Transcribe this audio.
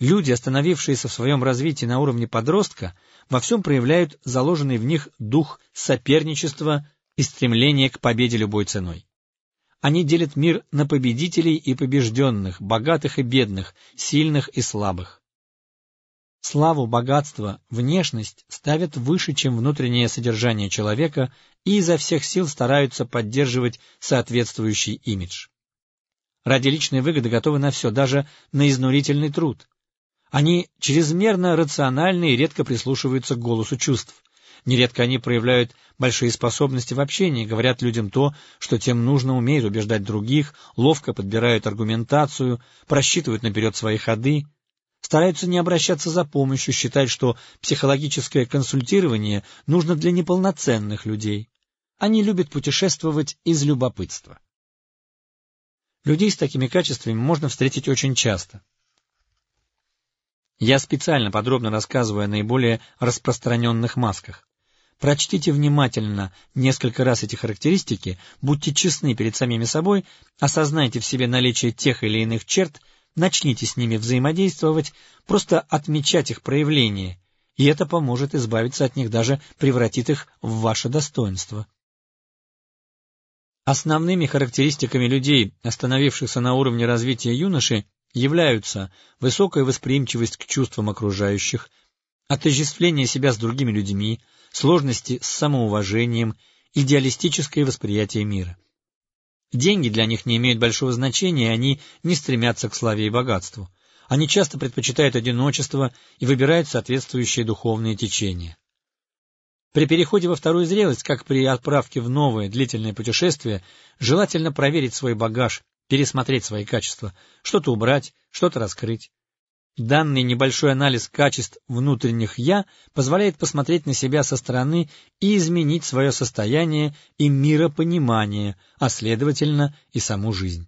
Люди, остановившиеся в своем развитии на уровне подростка, во всем проявляют заложенный в них дух соперничества и стремление к победе любой ценой. Они делят мир на победителей и побежденных, богатых и бедных, сильных и слабых. Славу, богатство, внешность ставят выше, чем внутреннее содержание человека и изо всех сил стараются поддерживать соответствующий имидж. Ради личной выгоды готовы на все, даже на изнурительный труд. Они чрезмерно рациональны и редко прислушиваются к голосу чувств. Нередко они проявляют большие способности в общении, говорят людям то, что тем нужно, умеют убеждать других, ловко подбирают аргументацию, просчитывают наперед свои ходы, стараются не обращаться за помощью, считают, что психологическое консультирование нужно для неполноценных людей. Они любят путешествовать из любопытства. Людей с такими качествами можно встретить очень часто. Я специально подробно рассказываю о наиболее распространенных масках. Прочтите внимательно несколько раз эти характеристики, будьте честны перед самими собой, осознайте в себе наличие тех или иных черт, начните с ними взаимодействовать, просто отмечать их проявление, и это поможет избавиться от них, даже превратит их в ваше достоинство. Основными характеристиками людей, остановившихся на уровне развития юноши, являются высокая восприимчивость к чувствам окружающих, отождествление себя с другими людьми, сложности с самоуважением, идеалистическое восприятие мира. Деньги для них не имеют большого значения, и они не стремятся к славе и богатству. Они часто предпочитают одиночество и выбирают соответствующие духовные течения. При переходе во вторую зрелость, как при отправке в новое длительное путешествие, желательно проверить свой багаж, пересмотреть свои качества, что-то убрать, что-то раскрыть. Данный небольшой анализ качеств внутренних «я» позволяет посмотреть на себя со стороны и изменить свое состояние и миропонимание, а следовательно и саму жизнь.